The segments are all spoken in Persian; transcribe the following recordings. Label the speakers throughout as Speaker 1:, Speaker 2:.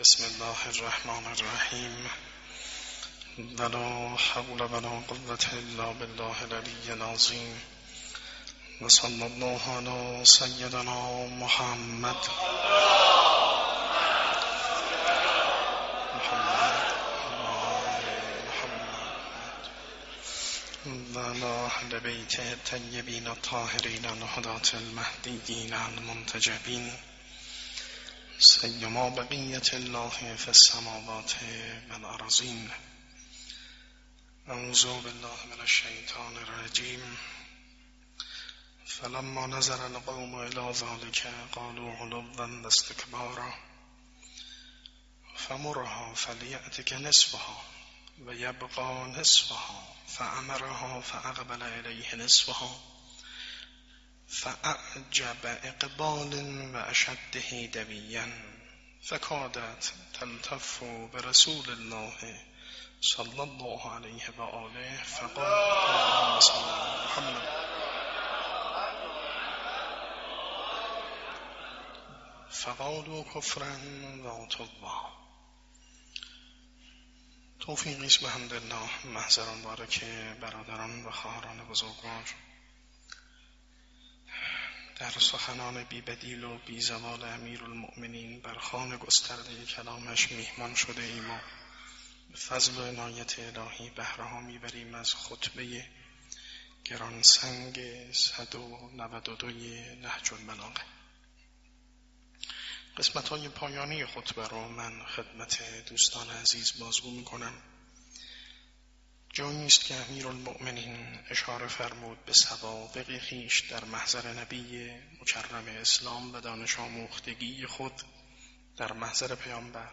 Speaker 1: بسم الله الرحمن الرحيم. لا حول ولا قوة إلا بالله العلي العظيم. وصلى الله على سيدنا محمد. محمد وعلى أهل بيته الطيبين الطاهرين الهداة المهديين المنتجبين. المنتجبین سیما بقیت الله فی السماوات و الارضین. اعوذ بالله من الشیطان الرجیم. فلما نظر القوم الى ذلك قالوا علوا واستكبارا. فمرها فلیأتک نصفها و یبقى نصفها فأمرها فأقبل إليه نصفها. فأعجب إقبال وأشده دبيا فكادت تلتف برسول الله صلى الله عليه وآله فقال محمد فقالوا كفرا وعتوا توفیقی است به همدلله محضران باره که برادران و خواهران بزرگوار. در سخنان بی بدیل و بی زوال امیر المؤمنین بر خان گسترده کلامش میهمان شده ایم و به فضل و عنایت الهی بهره ها می‌بریم از خطبه گرانسنگ 192 نهج البلاغه قسمت های پایانی خطبه رو من خدمت دوستان عزیز بازگو می‌کنم. جایی است که امیر المؤمنین اشاره فرمود به سوابق خیش در محضر نبی مکرم اسلام و دانش آموختگی خود در محضر پیامبر.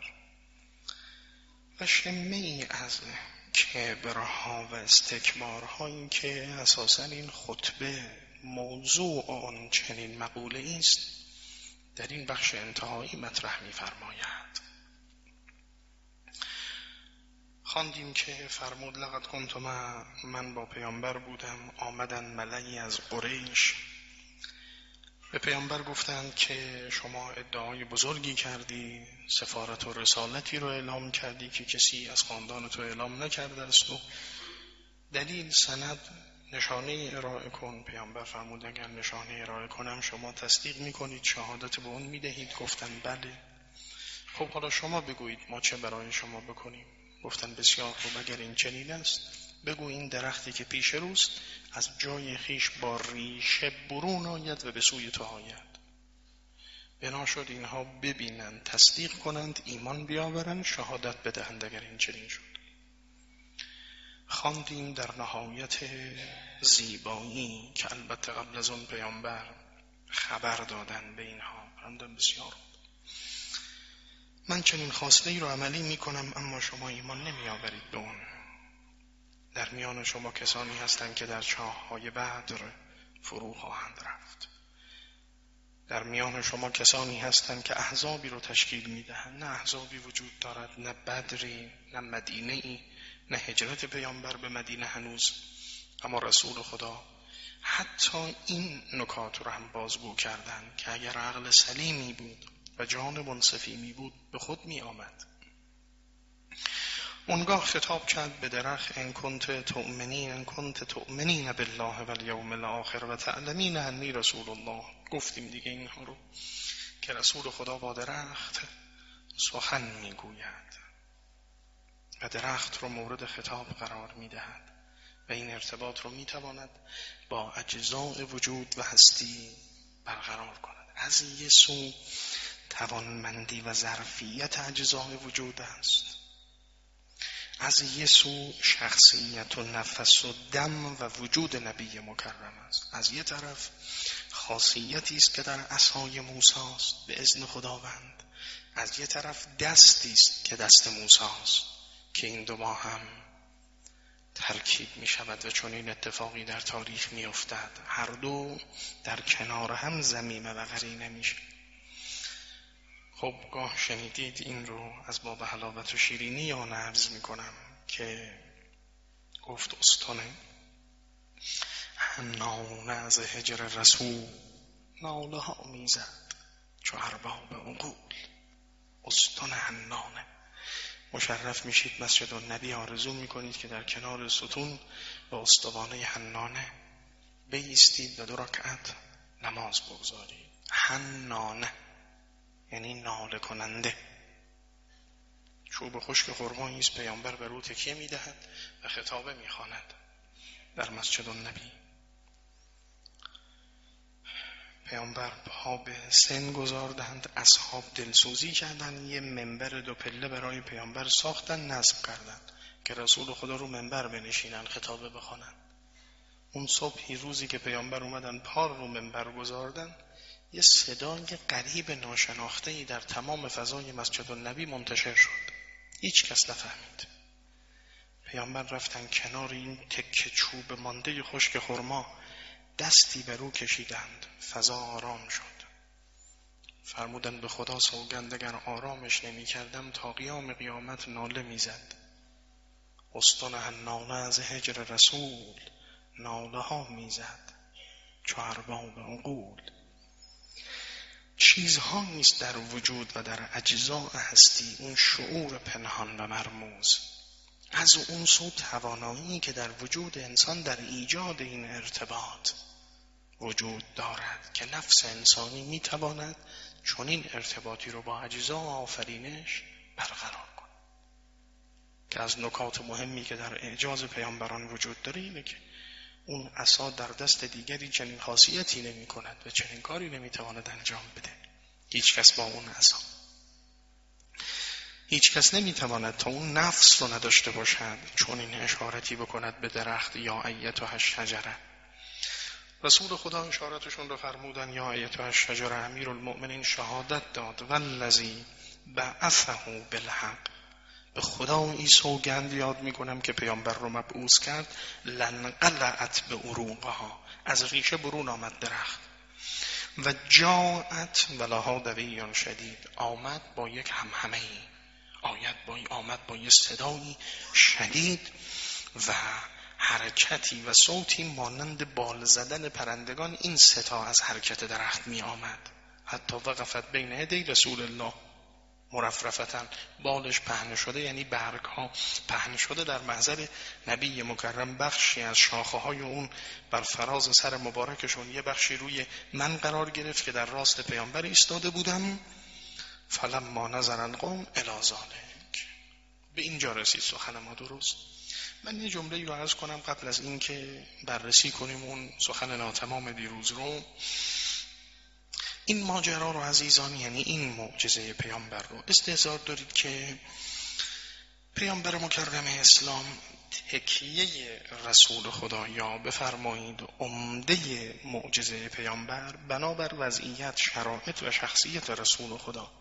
Speaker 1: و شمه ای از کبرها و استکبارهایی که اساسا این خطبه موضوع آن چنین مقوله است در این بخش انتهایی مطرح می‌فرماید. خواندیم که فرمود لقد کنت من با پیامبر بودم آمدن ملعی از قریش. به پیامبر گفتند که شما ادعای بزرگی کردی سفارت و رسالتی رو اعلام کردی که کسی از خاندان تو اعلام نکرده است و دلیل سند نشانه ارائه کن. پیامبر فرمود اگر نشانه ارائه کنم شما تصدیق می‌کنید شهادت به اون می‌دهید. گفتن بله. خب حالا شما بگویید ما چه برای شما بکنیم؟ گفتن بسیار خوب اگر این چنین است بگو این درختی که پیش روست از جای خیش با ریشه برون آید و به سوی تو آید. بنا شد اینها ببینند تصدیق کنند ایمان بیاورند شهادت بدهند اگر این چنین شد. خواندیم در نهایت زیبایی که البته قبل از اون پیامبر خبر دادن به اینها. خواندم بسیار من چنین خواسته ای رو عملی می کنم اما شما ایمان نمی آورید به اون. در میان شما کسانی هستند که در چاه های بدر فرو خواهند رفت. در میان شما کسانی هستند که احزابی رو تشکیل می دهند نه احزابی وجود دارد نه بدری نه مدینه ای نه هجرت پیامبر به مدینه هنوز. اما رسول خدا حتی این نکات رو هم بازگو کردن که اگر عقل سلیمی بود جان منصفی می بود به خود می آمد. اونگاه خطاب کرد به درخت ان کنت تؤمنین ان کنت تؤمنین بالله و الیوم الاخر و تعلمین انی رسول الله. گفتیم دیگه اینها رو که رسول خدا با درخت سخن می‌گوید و درخت رو مورد خطاب قرار می‌دهد و این ارتباط رو می‌تواند با اجزاء وجود و هستی برقرار کند. از یه سو توانمندی و ظرفیت اجزاء وجود است. از یه سو شخصیت و نفس و دم و وجود نبی مکرم است. از یه طرف خاصیتی است که در عصای موسی است به اذن خداوند. از یه طرف دستی است که دست موسی است که این دو با هم ترکیب می شود و چون این اتفاقی در تاریخ می افتد. هر دو در کنار هم زمیمه و غرینه می خب گاه شنیدید این رو از باب حلاوت و شیرینی یا نبز می‌کنم که گفت استانه. نانه از هجر رسول ناله ها می‌زد چو ارباب عقول. استان حنا مشرف میشید مسجد نبی آرزو می‌کنید که در کنار ستون به استوانه حنانه بیستید و دو رکعت نماز بگذارید. حنانه. یعنی ناله کننده. چوب خشک خرمایی است پیامبر بر او تکیه می‌دهد و خطابه می‌خواند در مسجد النبی. پیامبر پا به سن گذاردند اصحاب دلسوزی کردند یه منبر دو پله برای پیامبر ساختن نصب کردند که رسول خدا رو منبر بنشینن خطابه بخوانند. اون صبحی روزی که پیامبر اومدن پار رو منبر گذاردن یه صدای قریب ناشناخته ای در تمام فضای مسجد النبی منتشر شد. هیچ کس نفهمید. پیامبر رفتن کنار این تکه چوب مانده خشک خرما دستی بر او کشیدند. فضا آرام شد. فرمودن به خدا سوگند اگر آرامش نمی کردم تا قیام قیامت ناله می‌زد. استن ناله از هجر رسول ناله ها می‌زد. چو ارباب عقول. چیزها نیست در وجود و در اجزاء هستی. اون شعور پنهان و مرموز. از اون سو توانایی که در وجود انسان در ایجاد این ارتباط وجود دارد که نفس انسانی می‌تواند این ارتباطی رو با اجزا آفرینش برقرار کند. که از نکات مهمی که در اعجاز پیامبران وجود داره اینه که اون عصا در دست دیگری چنین خاصیتی نمی کند و چنین کاری نمی‌تواند انجام بده. هیچ کس با اون عصا هیچ کس نمی‌تواند تا اون نفس رو نداشته باشد چون این اشارتی بکند به درخت یا ایت و شجره رسول خدا اشارتشون رو فرمودن یا ایت شجر امیر المؤمنین شهادت داد. والذی بعثه بالحق. به خدا این سوگند یاد می‌کنم که پیامبر رو مبعوث کرد. لنقلعت به اروقها از ریشه برون آمد درخت. و جاعت ولها دویان شدید. آمد با یک همهمه ای آید با آمد با یک صدایی شدید و حرکتی و صوتی مانند بال زدن پرندگان این ستا از حرکت درخت می آمد حتی وقفت بین هدی رسول الله. مرفرفتن. بالش پهنه شده یعنی برگ ها پهنه شده در محضر نبی مکرم. بخشی از شاخه های اون بر فراز سر مبارکشون یه بخشی روی من قرار گرفت که در راست پیامبر ایستاده بودم. فلم ما نظرن قوم الازالک به اینجا رسید سخن ما درست. من یه جمله رو عرض کنم قبل از اینکه بررسی کنیم اون سخن ناتمام دیروز رو. این ماجرا رو عزیزان یعنی این معجزه پیامبر رو استحضار دارید که پیامبر مکرم اسلام تکیه رسول خدا یا بفرمایید عمده معجزه پیامبر بنابر وضعیت شرایط و شخصیت رسول خدا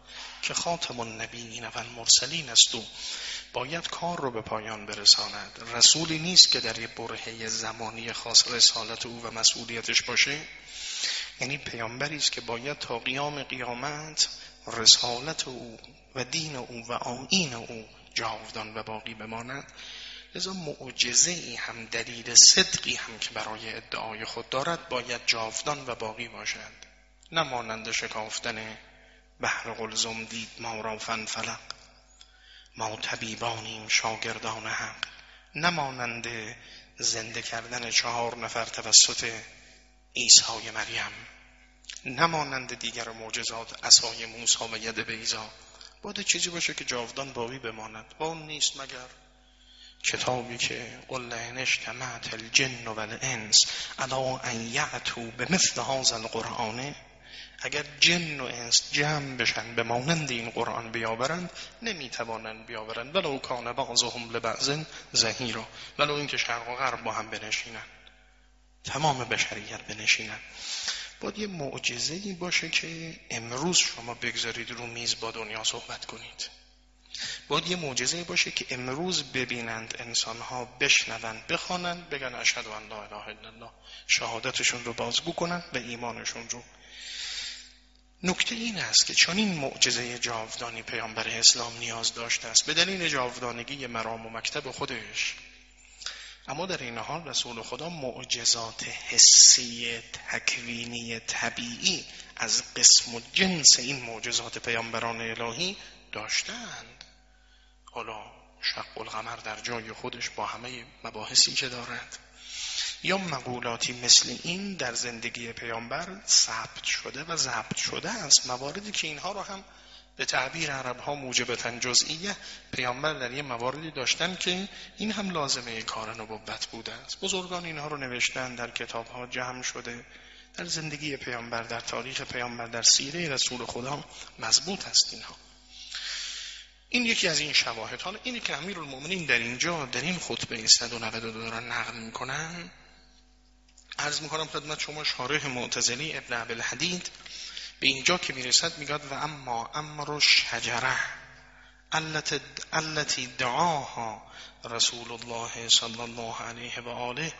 Speaker 1: که خاتم النبیین و المرسلین است و باید کار رو به پایان برساند. رسولی نیست که در یه برهه زمانی خاص رسالت او و مسئولیتش باشه. یعنی پیامبری است که باید تا قیام قیامت رسالت او و دین او و آین او جاودان و باقی بماند. لذا معجزه ای هم دلیل صدقی هم که برای ادعای خود دارد باید جاودان و باقی باشد. نمانند شکافتن بحر قلزم دید ما را فن فلق ما طبیبانیم شاگردان حق. نمانند زنده کردن چهار نفر توسط عیسی مریم نمانند دیگر معجزات عصای موسی و ید بیزا باید چیزی باشه که جاودان باقی بماند. و اون نیست مگر؟ کتابی که قل اجتمعت الجن و الانس علا ان یعتو به مثل هذا القرآن. اگر جن و انس جمع بشن به مانند این قرآن بیاورند نمی‌توانند بیاورند. ولو کان بعضهم لبعض زهیرا ولو اینکه شرق و غرب با هم بنشینن تمام بشریت بنشینن. باید یه معجزه ای باشه که امروز شما بگذارید رو میز با دنیا صحبت کنید. باید یه معجزه باشه که امروز ببینند انسانها بشنوند بخوانند بگن اشهد ان لا اله الا الله. شهادتشون رو بازگو کنند و ایمانشون رو. نکته این است که چون این معجزه جاودانی پیامبر اسلام نیاز داشته است. به دلیل جاودانگی مرام و مکتب خودش اما در این حال رسول خدا معجزات حسی تکوینی طبیعی از قسم و جنس این معجزات پیامبران الهی داشتند. حالا شق القمر در جای خودش با همه مباحثی که دارد. یا مقولاتی مثل این در زندگی پیامبر ثبت شده و ضبط شده است. مواردی که اینها رو هم به تعبیر عرب ها موجبتا جزئیه. پیامبر در یه مواردی داشتن که این هم لازمه کار نبوت بوده است. بزرگان اینها رو نوشتن در کتاب ها جمع شده. در زندگی پیامبر در تاریخ پیامبر در سیره رسول خدا مضبوط است اینها. این یکی از این شواهد. حالا اینی که امیر المؤمنین در اینجا در این خطبه 192 دارن نقل می‌کنن عرض می‌کنم خدمت شما شارح معتزلی ابن عبدالحدید به اینجا که می‌رسد میگاد و اما امر شجره التي دعاها رسول الله صلی الله علیه و آله.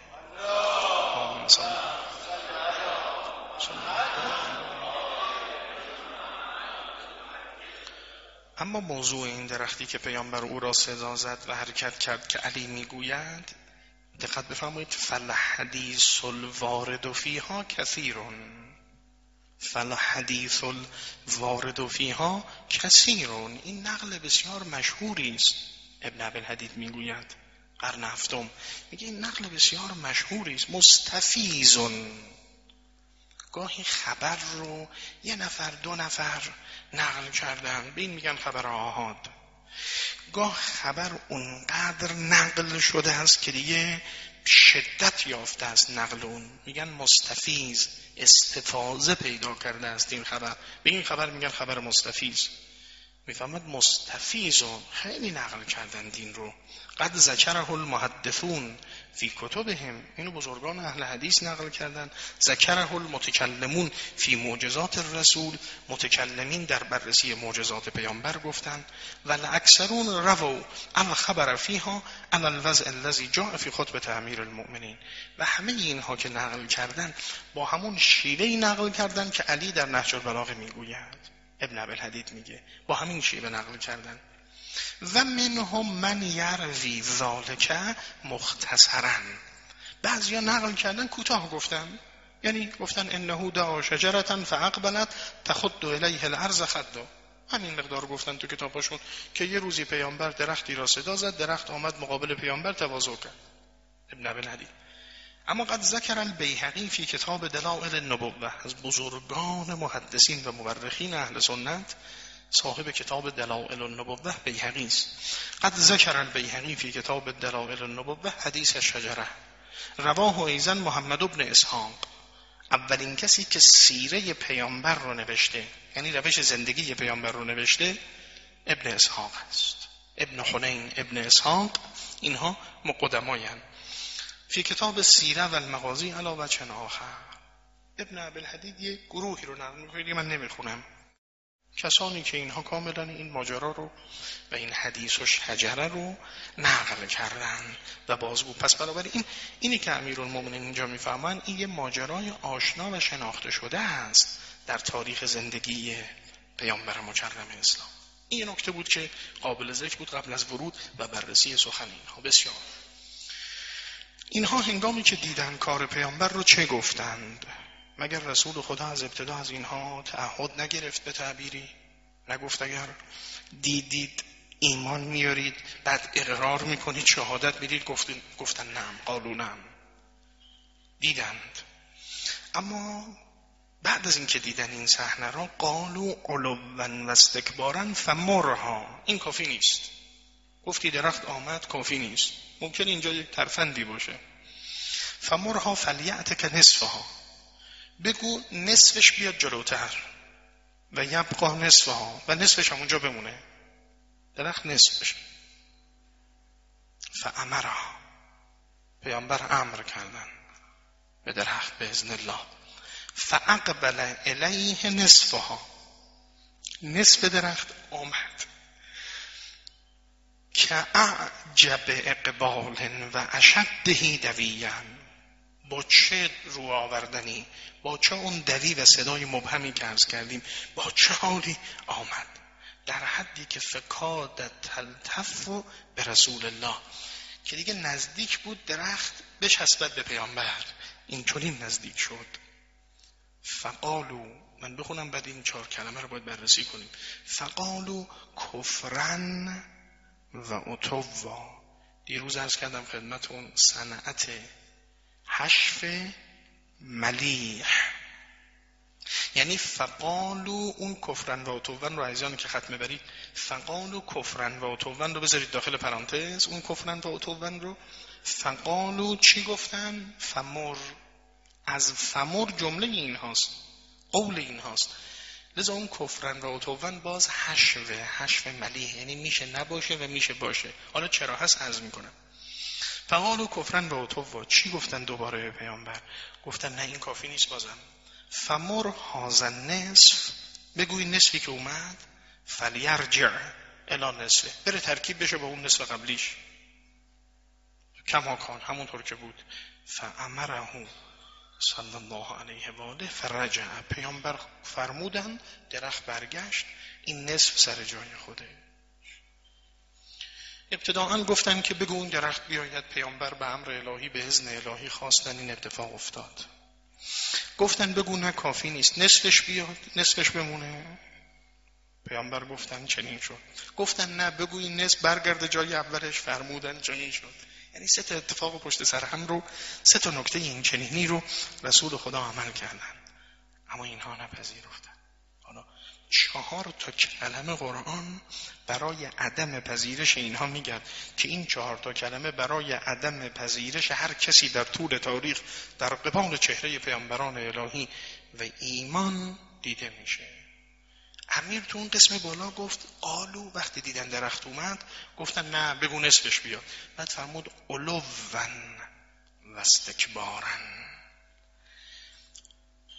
Speaker 1: اما موضوع این درختی که پیامبر او را صدا زد و حرکت کرد که علی می‌گوید دقت بفرمایید فل حدیث الوارد فیها کثیرون فلا حدیث الوارد فیها کثیرون این نقل بسیار مشهوری است. ابن عبل حدید می‌گوید قرن هفتم. میگه این نقل بسیار مشهوری است. مستفیزون. گاهی خبر رو یه نفر دو نفر نقل کردن. به این میگن خبر آهاد. گاه خبر اونقدر نقل شده است که دیگه شدت یافته است نقل اون. میگن مستفیز استفاضه پیدا کرده است این خبر. به این خبر میگن خبر مستفیز. می‌فهمد مستفیز و خیلی نقل کردن دین رو. قد ذکره المحدثون. فی کتبهم اینو بزرگان اهل حدیث نقل کردن. ذکره المتکلمون فی معجزات الرسول. متکلمین در بررسی معجزات پیامبر گفتند و اکثرون رو الخبر فیها علی الوضع الذی جاء فی خطبه تعمیر المؤمنین. و همه اینها که نقل کردن با همون شیوه نقل کردن که علی در نهج البلاغه می‌گوید. ابن عبدالحدید میگه. با همین شیوه نقل کردن. و منهم من یروی ذالک مختصرا. بعضیا نقل کردن کوتاه گفتن. یعنی گفتن انه دعا شجرتا فاقبلت تخد الیه الارض خدا همین مقدار گفتن تو کتابشون که یه روزی پیامبر درختی را صدا زد درخت آمد مقابل پیامبر تواضع کرد. ابن عبدالحدید اما قد ذکر البیهقی فی کتاب دلائل النبوه از بزرگان محدثین و مورخین اهل سنت صاحب کتاب دلائل النبوه بیهقی است. قد ذکر البیهقی فی کتاب دلائل النبوه حدیث شجره. رواه ایزن محمد ابن اسحاق. اولین کسی که سیره پیامبر رو نوشته یعنی روش زندگی پیامبر رو نوشته ابن اسحاق است. ابن حنین ابن اسحاق اینها مقدماین فی کتاب سیره و المغازی علا وچن آخر ابن عبدالحدید یک گروهی رو نقل من نمی‌خونم. کسانی که اینها کاملا این ماجرا رو و این حدیث و شجره رو نقل کردن و بازگو پس بنابراین این اینی که امیرالمومنین اینجا می‌فهمن این یه ماجرای آشنا و شناخته شده است در تاریخ زندگی پیامبر مکرم اسلام. این یه نکته بود که قابل ذکر بود قبل از ورود و بررسی سخن اینها. بسیار. اینها هنگامی که دیدن کار پیامبر رو چه گفتند؟ مگر رسول خدا از ابتدا از اینها تعهد نگرفت به تعبیری؟ نگفت اگر دیدید ایمان میارید بعد اقرار می‌کنید شهادت می‌دید گفتن, نم قالو نم دیدند. اما بعد از اینکه دیدن این صحنه را قالو علوا و استکبارا فمرها. این کافی نیست. گفتی درخت آمد کافی نیست. ممکن اینجا یک ترفندی باشه. فمرها فلیعت که نصفها. بگو نصفش بیاد جلوتر و یبقا نصفها و نصفش همونجا بمونه. درخت نصف بشه. پیامبر امر کردن به درخت به ازن الله. فاقبل الیه نصفها نصف درخت آمد. که اعجب اقبال و اشدهی دویان با چه رو آوردنی؟ با چه اون دوی و صدای مبهمی که ارز کردیم با چه حالی آمد؟ در حدی که فکادت تلتف به رسول الله که دیگه نزدیک بود درخت بچسبد به پیامبر. اینطوری نزدیک شد. فقالو من بخونم بعد این چهار کلمه رو باید بررسی کنیم. فقالو کفرن و اتوا. دیروز ارز کردم خدمتون صنعت حشف ملیح. یعنی فقالو اون کفرن و اتوون رو عزیزانی که ختمه برید فقالو کفرن و اتوون رو بذارید داخل پرانتز. اون کفرن و اتوون رو فقالو چی گفتن؟ فمر. از فمر جمله این هاست قول این هاست. لذا اون کفرن و اتوون باز حشوه حشو ملیح. یعنی میشه نباشه و میشه باشه. حالا چرا؟ هست از می‌کنم. فقالو کفرن و اتووا چی گفتن دوباره به پیامبر؟ گفتن نه این کافی نیست بازم. فمر هازن نصف بگوی نصفی که اومد. فلیرجع الا نصفه. بره ترکیب بشه با اون نصف قبلیش. کما کان همونطور که بود. فامره صلی الله علیه و آله فرجع. پیامبر فرمودن درخت برگشت. این نصف سر جای خوده. ابتداعا گفتن که بگو اون درخت بیاید پیامبر به امر الهی به اذن الهی خواستن این اتفاق افتاد. گفتن بگو نه کافی نیست. نصفش بیاد نصفش بمونه. پیامبر گفتن چنین شد. گفتن نه بگو این نصف برگرده جای اولش فرمودن چنین شد. یعنی سه تا اتفاق پشت سر هم رو سه تا نکته این چنینی رو رسول خدا عمل کردن. اما اینها نپذیرفتن. چهار تا کلمه قرآن برای عدم پذیرش اینها میگن که این چهار تا کلمه برای عدم پذیرش هر کسی در طول تاریخ در قبال چهره پیامبران الهی و ایمان دیده میشه. امیر تو اون قسم بالا گفت قالو وقتی دیدن درخت اومد گفتن نه بگو نصفش بیاد. بعد فرمود ون و استکبارن.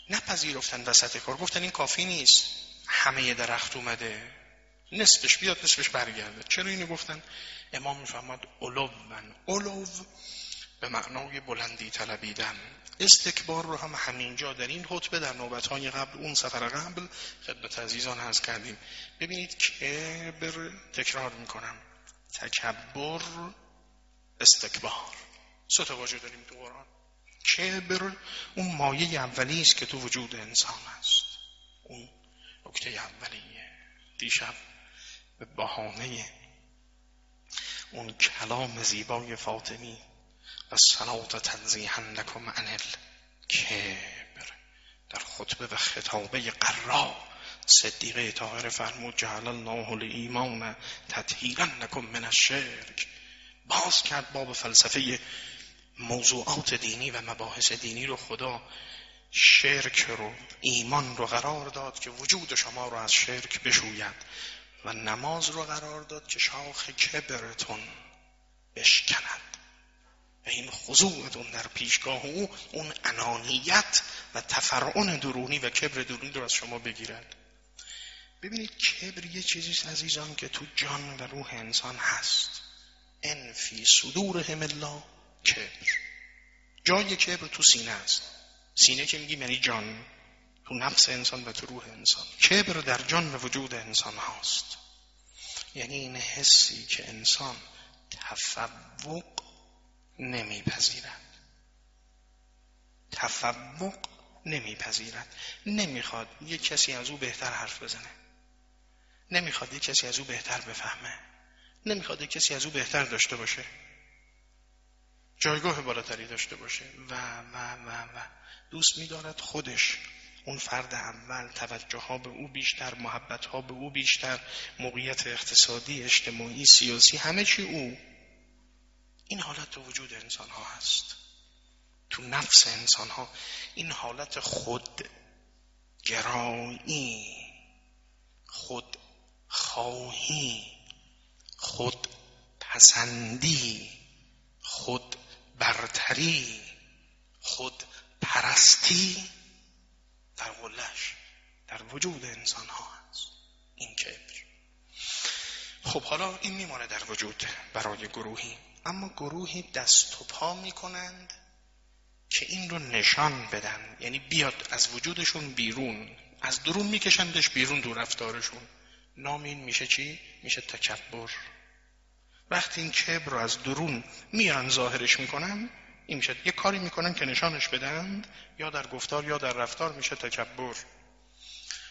Speaker 1: نپذیرفتن وسط کار. گفتن این کافی نیست. همه درخت اومده. نصفش بیاد نصفش برگرده. چرا اینو گفتن؟ امام می‌فهمد اولو به معنای بلندی طلبیدن. استکبار رو هم همینجا در این خطبه در نوبتهای قبل اون سفر قبل خدمت عزیزان هست کردیم. ببینید کبر تکرار می‌کنم. تکبر استکبار. سه تا واژه داریم تو قرآن. کبر اون مایه اولی است که تو وجود انسان است نکته اولیه. دیشب به بهانه اون کلام زیبای فاطمی و صلات تنزیحا لکم عن کبر در خطبه و خطابه قرا صدیقه طاهر فرمود جعل الله لایمان تطهیرا لکم من الشرک. باز کرد باب فلسفه موضوعات دینی و مباحث دینی رو خدا شرک رو ایمان رو قرار داد که وجود شما رو از شرک بشوید و نماز رو قرار داد که شاخ کبرتون بشکند. و این خضوعتون در پیشگاه او اون انانیت و تفرعون درونی و کبر درونی رو از شما بگیرد. ببینید کبر یه چیزیست عزیزان که تو جان و روح انسان هست. ان فی صدورهم الله کبر. جای کبر تو سینه است. سینه که میگیم یعنی جان. تو نفس انسان و تو روح انسان. کبر در جان و وجود انسان هاست. یعنی این حسی که انسان تفوق نمیپذیرد. تفوق نمیپذیرد. نمی‌خواد یک کسی از او بهتر حرف بزنه. نمی‌خواد یک کسی از او بهتر بفهمه. نمی‌خواد یک کسی از او بهتر داشته باشه. جایگاه بالاتری داشته باشه. و و و و. دوست میدارد خودش اون فرد اول توجه ها به او بیشتر محبت ها به او بیشتر موقعیت اقتصادی اجتماعی سیاسی همه چی او. این حالت وجود انسان ها هست. تو نفس انسان ها این حالت خود گرایی خود خواهی خود پسندی خود برتری خود پرستی در قلش در وجود انسان ها هست. این کبر. خب حالا این میمانه در وجود برای گروهی. اما گروهی دست و پا می‌کنند که این رو نشان بدن. یعنی بیاد از وجودشون بیرون از درون میکشندش بیرون دور رفتارشون. نام این میشه چی؟ میشه تکبر. وقتی این کبر رو از درون میان ظاهرش می‌کنن این میشه یه کاری می‌کنن که نشانش بدن یا در گفتار یا در رفتار میشه تکبر.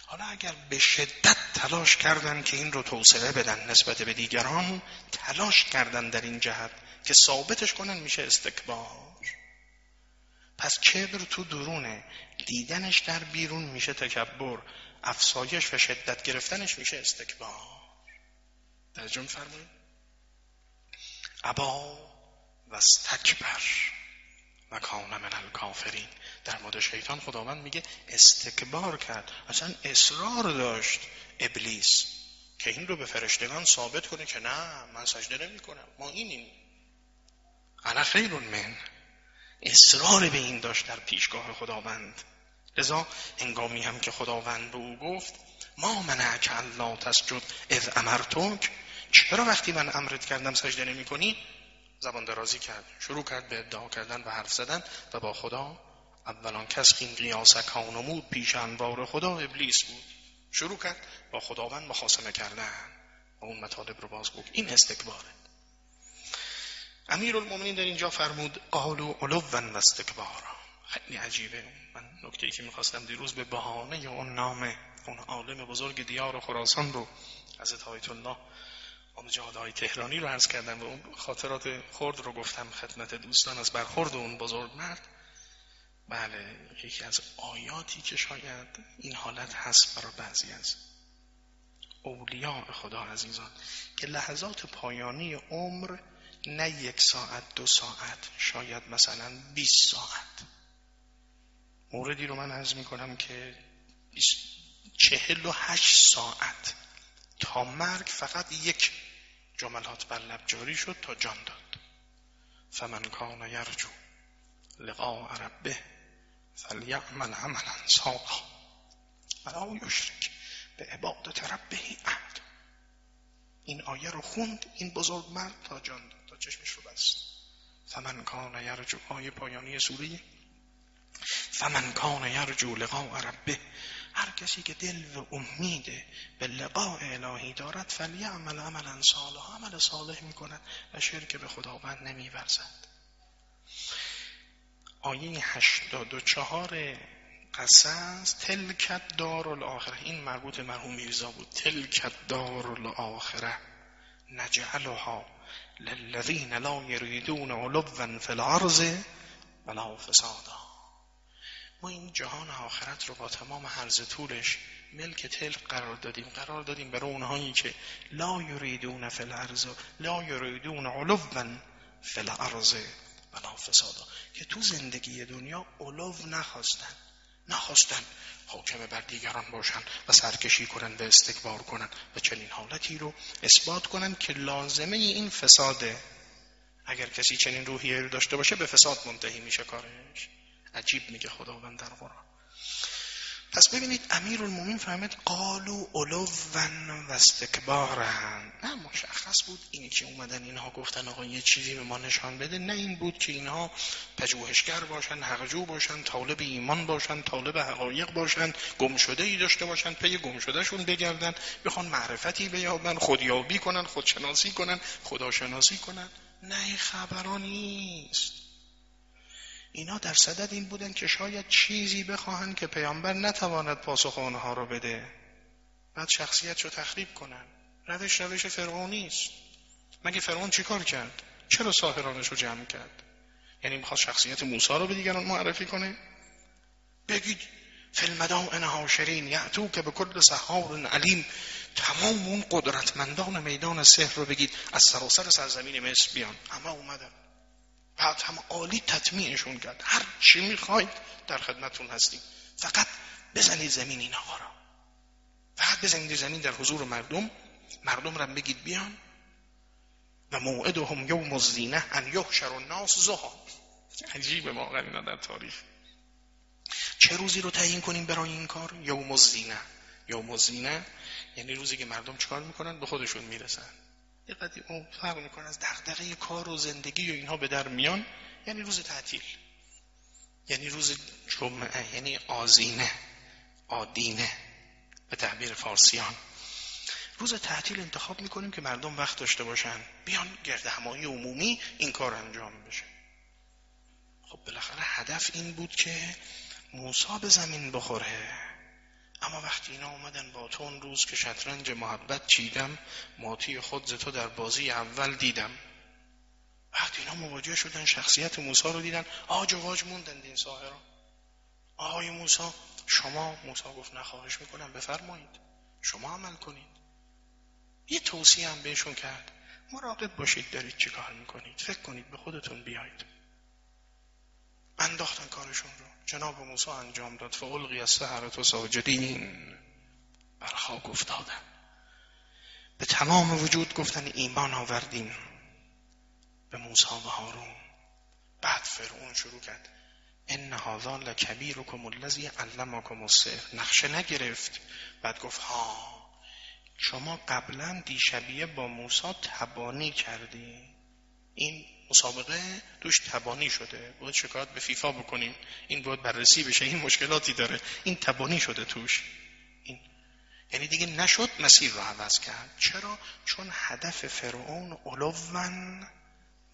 Speaker 1: حالا اگر به شدت تلاش کردن که این رو توسعه بدن نسبت به دیگران تلاش کردن در این جهت که ثابتش کنن میشه استکبار. پس کبر تو درونه دیدنش در بیرون میشه تکبر افسایش و شدت گرفتنش میشه استکبار. در جون فرمایید. ابا و استکبر. و کان من الکافرین. در مورد شیطان خداوند میگه استکبار کرد. اصلا اصرار داشت ابلیس که این رو به فرشتگان ثابت کنه که نه من سجده نمی کنم ما اینیم. انا خیر من. اصرار به این داشت در پیشگاه خداوند. لذا انگامی هم که خداوند به او گفت ما منعک الله تسجد اذ امرتک چرا وقتی من امرت کردم سجده نمی کنی؟ زبان درازی کرد شروع کرد به ادعا کردن و حرف زدن و با خدا اولان کس که این قیاسک نمود پیش انوار خدا ابلیس بود. شروع کرد با خداوند مخاسمه کردن. و اون مطالب رو باز گفت این استکباره. امیر المومنین در اینجا فرمود قالو علوا و استکبارا. خیلی عجیبه. من نکته ای که می‌خواستم دیروز به بهانه اون نام اون عالم بزرگ دیار خراسان رو حضرت آیت الله آمجاد های تهرانی رو عرض کردم و اون خاطرات خرد رو گفتم خدمت دوستان از برخورد اون بزرگ مرد. بله یکی از آیاتی که شاید این حالت هست برای بعضی از اولیاء خدا عزیزان که لحظات پایانی عمر نه یک ساعت دو ساعت شاید مثلا 20 ساعت. موردی رو من عرض می کنم که چهل و هشت ساعت تا مرگ فقط یک جملات بر لب جاری شد تا جان داد. فمن کان یرجو لقاء ربه فلیعمل عملا صالحا. ولا یشرک به عبادت ربه عهد این آیه رو خوند این بزرگ مرد تا جان داد تا چشمش رو بست. فمن کان یرجو آیه پایانی سوره. فمن کان یرجو لقاء ربه کسی که دل و امید به لقاء الهی دارد فلیعمل عملا صالحا عمل صالح می‌کند و شرک به خداوند نمیورزد. آیه هشتاد و چهار قصص تلکت دار الاخره این مربوط مرحوم میرزا بود. تلکت دار الاخره نجعلها للذین لا یریدون علوا فی الارض ولا فسادا. ما این جهان آخرت رو با تمام حرز طولش ملک تلک قرار دادیم. قرار دادیم برای اونهایی که لا یریدون فی الارض لا یریدون علوا فی الارض ولا فسادا که تو زندگی دنیا علو نخواستن. نخواستن. حاکم بر دیگران باشن و سرکشی کنن و استکبار کنن و چنین حالتی رو اثبات کنن که لازمه این فساده. اگر کسی چنین روحیه رو داشته باشه به فساد منتهی میشه کارش. عجیب میگه خداوند در قرآن. پس ببینید امیر المومین فهمید قالو علو و استکبارن نه مشخص بود اینی که اومدن اینها گفتن آقا یه چیزی به ما نشان بده. نه این بود که اینها پژوهشگر باشن حقجو باشن طالب ایمان باشن طالب حقایق باشن گمشده ای داشته باشن پی گمشدهشون بگردن بخوان معرفتی بیابن خودیابی کنن خودشناسی کنن خداشناسی کنن. نه خبران نیست. اینا در صدد این بودن که شاید چیزی بخواهند که پیامبر نتواند پاسخ آنها رو بده. بعد شخصیت رو تخریب کنن. روش روش فرعونی است مگه فرعون چیکار کرد؟ چرا ساهرانش رو جمع کرد؟ یعنی می‌خواد شخصیت موسی رو به دیگران معرفی کنه؟ بگید فیلمدان انها شرین یعتو که به کل سحار علیم. تمام اون قدرتمندان میدان سحر رو بگید. از سراسر سرزمین مصر بیان. همه اومدن. بعد هم عالی تطمیعشون کرد. هر چی می‌خواید در خدمتون هستیم. فقط بزنید زمین این آقا را. فقط بزنید زمین در حضور مردم. مردم را بگید بیان. و موعدهم یوم الزینه ان یحشر الناس زها عجیب واقعا اینا در تاریخ. چه روزی رو تعیین کنیم برای این کار؟ یوم الزینه. یوم الزینه یعنی روزی که مردم چکار می‌کنن؟ به خودشون می‌رسن. یه قدی اون فرق می‌کنه از دغدغه کار و زندگی و اینها به در میان. یعنی روز تعطیل. یعنی روز جمعه یعنی آزینه آدینه به تعبیر فارسیان. روز تعطیل انتخاب می‌کنیم که مردم وقت داشته باشن. بیان گرد همایی عمومی این کار انجام بشه. خب بالاخره هدف این بود که موسا به زمین بخوره. اما وقتی اینا اومدن با تو اون روز که شطرنج محبت چیدم ماتی خود ز تو در بازی اول دیدم. وقتی اینا مواجه شدن شخصیت موسی رو دیدن. آج و واج موندن این ساهران آقای موسی شما موسی گفت نخواهش می‌کنم بفرمایید. شما عمل کنید. یه توصیه هم بهشون کرد. مراقب باشید دارید چی کار می‌کنید. فکر کنید به خودتون بیایید. انداختن کارشون رو. جناب موسی انجام داد. فالقی از سهرت و ساجدین. بر خاک افتادن. به تمام وجود گفتن ایمان آوردیم. به موسی و هارون. بعد فرعون شروع کرد. ان هذا لکبیرکم الذی علمکم السحر. نقشه نگرفت. بعد گفت ها شما قبلا دیشبیه با موسی تبانی کردی. این مسابقه دوش تبانی شده. باید شکایت به فیفا بکنیم. این باید بررسی بشه. این مشکلاتی داره. این تبانی شده توش. این یعنی دیگه نشد مسیر رو عوض کرد. چرا؟ چون هدف فرعون علوان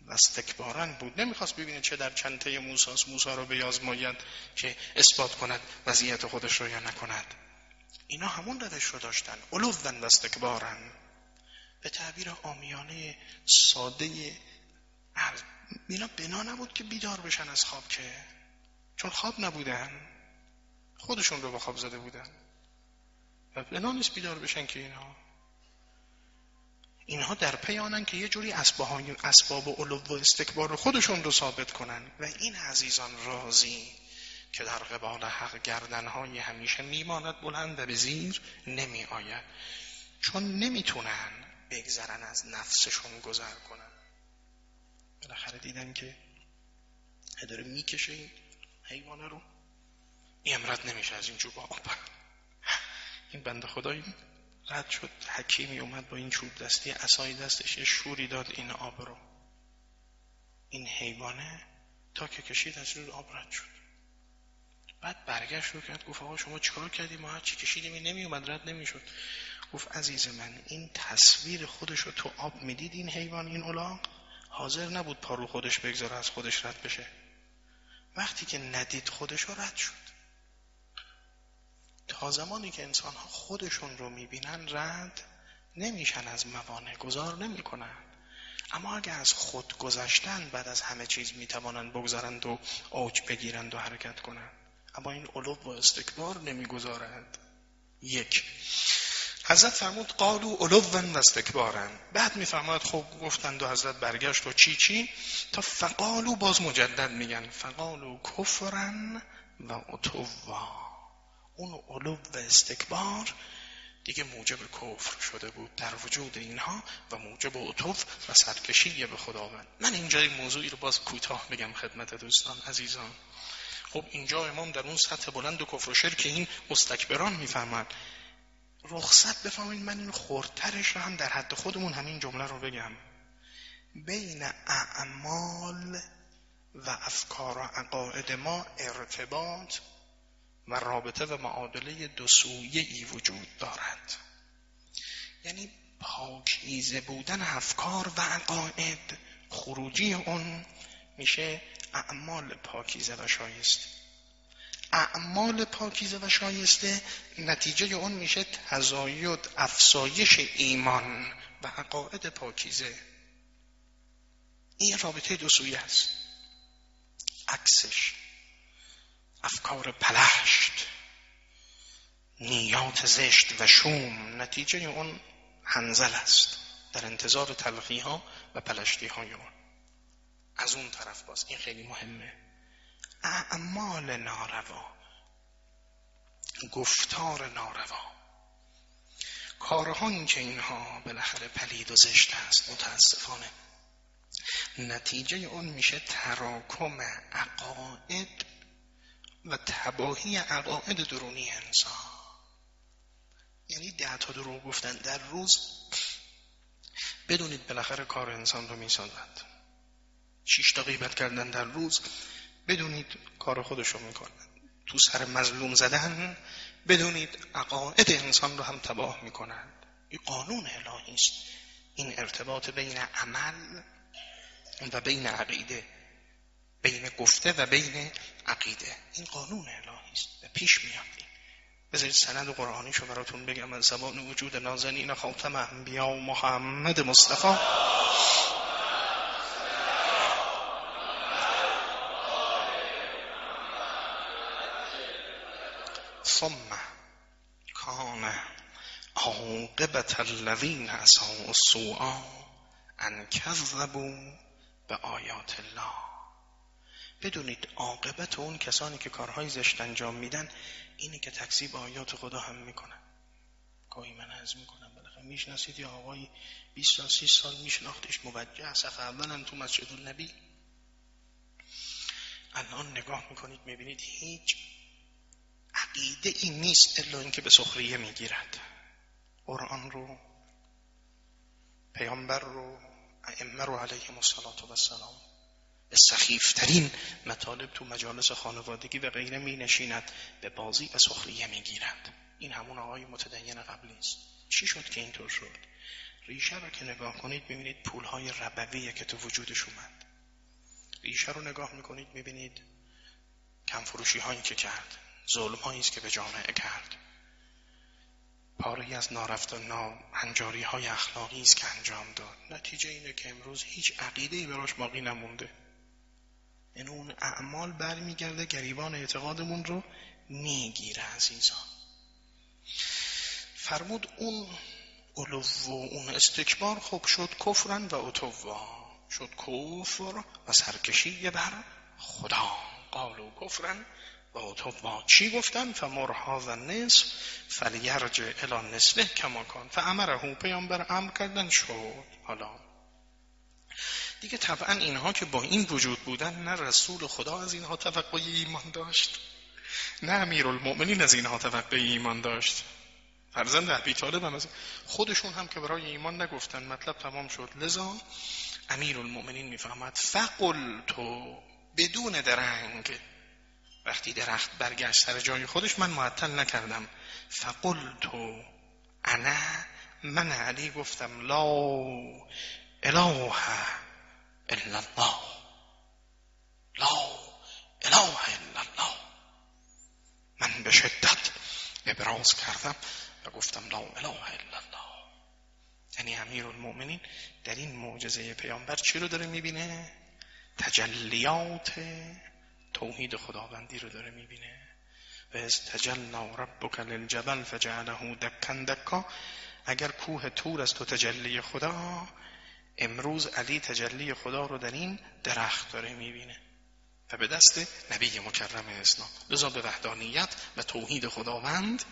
Speaker 1: و استکبارن بود. نمی‌خواست ببینه چه در چنته موساس موسا رو بیازماید که اثبات کند وضعیت خودش رو یا نکند. اینا همون ردش رو داشتن. علوون و استکبارن به تعبیر آمیانه ساده اینا بنا نبود که بیدار بشن از خواب که؟ چون خواب نبودن. خودشون رو به خواب زده بودن. و بنا نیست بیدار بشن که اینا. اینها در پی آنن که یه جوری اسباب علو و استکبار خودشون رو ثابت کنن. و این عزیزان رازی که در قبال حق گردنهای همیشه میماند بلند و به زیر نمی آید چون نمی‌تونن بگذرن از نفسشون گذر کنن. بالاخره دیدن که داره می‌کشه این حیوانه رو. این امرد نمیشه از این چوب آب. این بنده خدایی رد شد. حکیمی اومد با این چوب دستی اسای دستش یه شوری داد این آب رو. این حیوانه تا که کشید از روی آب رد شد. بعد برگشت رو کرد. گفت آقا شما چیکار کردی ما هر چی کشیدیم این نمی اومد رد نمی‌شد. گفت عزیز من این تصویر خودش رو تو آب می‌دید این حیوان این الاغ؟ حاضر نبود پارو خودش بگذاره از خودش رد بشه. وقتی که ندید خودش رو رد شد. تا زمانی که انسان ها خودشون رو می‌بینن رد نمیشن از موانع گذار نمی‌کنن. اما اگه از خود گذشتن بعد از همه چیز می‌توانند بگذارند و اوج بگیرند و حرکت کنند. اما این علوب و استکبار نمی‌گذارند یک. حضرت فرمود قالو علوون و استکبارن بعد میفرماد خب گفتند و حضرت برگشت و چی چی؟ تا فقالو باز مجدد میگن فقالو کفرن و اتوا اون علو و استکبار دیگه موجب کفر شده بود در وجود اینها و موجب عطف و سرکشی به خداوند. من اینجا این موضوعی رو باز کوتاه بگم خدمت دوستان عزیزان. خب اینجا امام در اون سطح بلند و کفر و شرک این مستکبران میفرماد رخصت بفهمید من این خورترش رو هم در حد خودمون همین جمله رو بگم. بین اعمال و افکار و عقاید ما ارتباط و رابطه و معادله دو ای وجود دارد. یعنی پاکیزه بودن افکار و عقاید خروجی اون میشه اعمال پاکیزه و شایسته. اعمال پاکیزه و شایسته نتیجه اون میشه تزاید افسایش ایمان و عقاید پاکیزه. این رابطه دو سویه است. عکسش افکار پلشت نیات زشت و شوم نتیجه اون هنزل است در انتظار تلخی ها و پلشتی های اون. از اون طرف باز این خیلی مهمه. اعمال ناروا. گفتار ناروا. کارهایی که اینها بالاخره پلید و زشت است متاسفانه. نتیجه اون میشه تراکم عقاید و تباهی عقاید درونی انسان. یعنی ده تا دروغ گفتن در روز. بدونید بالاخره کار انسان رو می‌سازد. شیش تا کردن در روز. بدونید کار خودش رو می‌کنن تو سر مظلوم زدن بدونید عقاید انسان رو هم تباه می‌کنند. این قانون الهی است. این ارتباط بین عمل و بین عقیده بین گفته و بین عقیده. این قانون الهی است. و پیش میاد. بذارید سند قرآنیشو براتون بگم. از زبان وجود نازنین خاتم انبیا محمد مصطفی. ثم کان عاقبت الذین اساءوا السوء ان کذبوا به آیات الله. بدونید عاقبت اون کسانی که کارهای زشت انجام میدن اینه که تکذیب آیات خدا هم می‌کنن. گاهی من از می‌کنم بالاخره می‌شناسید یا آقای 20 سال 30 سال میشناختش موجه صف اولن تو مسجد النبی. الان نگاه می‌کنید می‌بینید هیچ عقیده این نیست الا اینکه به سخریه می‌گیرد. قرآن رو پیامبر رو ائمه رو علیهم الصلاه و السلام به سخیفترین مطالب تو مجالس خانوادگی و غیره می نشیند به بازی و سخریه می گیرد این همون آقای متدین قبلی است. چی شد که اینطور شد؟ ریشه رو که نگاه کنید می‌بینید پولهای ربویه که تو وجودش اومد. ریشه رو نگاه می‌کنید می‌بینید کمفروشی هایی که کرد. ظلم است که به جامعه کرد. پاره از نارفت و هنجاری های اخلاقی است که انجام داد. نتیجه اینه که امروز هیچ عقیده ای براش باقی نمونده. این اون اعمال برمیگرده گریبان اعتقادمون رو می‌گیره عزیزان. فرمود اون علو و اون استکبار خوب شد کفرن و اتوا شد کفر و سرکشی بر خدا. قالو کفرن و اتوا چی گفتن؟ فمرها و نصف فلیرج الان نصفه کما کن. فامره پیامبر امر کردن شد. حالا. دیگه طبعا اینها که با این وجود بودن نه رسول خدا از اینها توقع ایمان داشت نه امیر از اینها توقع ایمان داشت. فرزند ابی طالب هم از خودشون هم که برای ایمان نگفتن مطلب تمام شد. لذا امیر المؤمنین می‌فهمد فقل تو بدون درنگ وقتی درخت برگشت سر جای خودش من معطل نکردم. فقل تو انا من علی گفتم لا اله الا الله. لا اله الا الله. من به شدت ابراز کردم و گفتم لا اله الا الله. یعنی امیر المؤمنین در این معجزه پیامبر چی رو داره می‌بینه؟ تجلیات توحید خداوندی رو داره می‌بینه. و از تجلا ربک للجبل فجعله دکن دکا. اگر کوه تور از تو تجلی خدا امروز علی تجلی خدا رو در این درخت داره می‌بینه. و به دست نبی مکرم اسلام. لذا به وحدانیت و توحید خداوند